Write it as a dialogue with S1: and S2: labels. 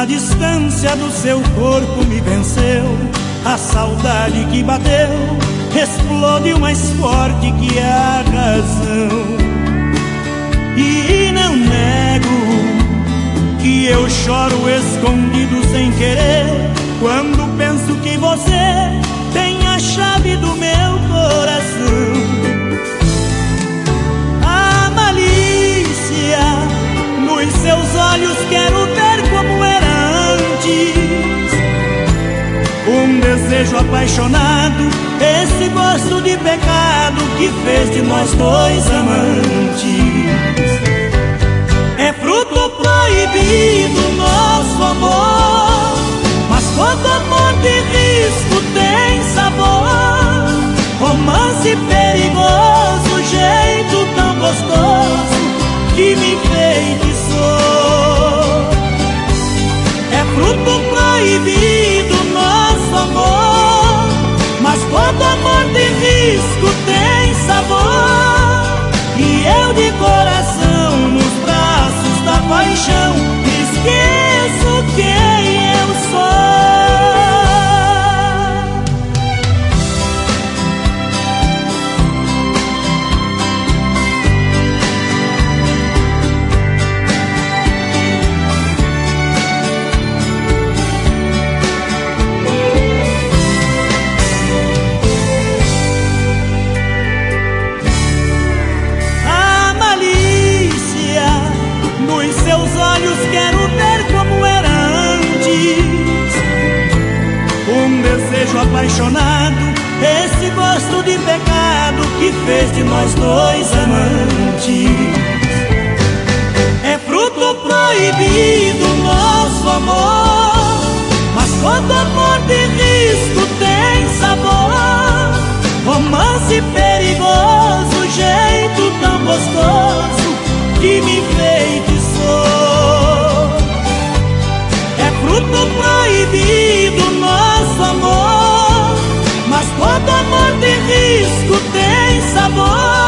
S1: ânsia do seu corpo me venceu, a saudade que bateu explode mais forte que a razão. E não nego que eu choro escondido sem querer, quando penso que você tem a chave do meu coração. Desejo apaixonado, esse gosto de pecado que fez de nós dois amantes. É fruto proibido nosso amor, mas todo amor de risco tem sabor. Romance perigoso, jeito tão gostoso que me enfeitiçou. É fruto proibido nosso amor, amor olhos quero ver como era antes. Um desejo apaixonado, esse gosto de pecado que fez de nós dois amantes. É fruto proibido nosso amor, mas todo amor de risco tem Todo amor tem risco, tem sabor.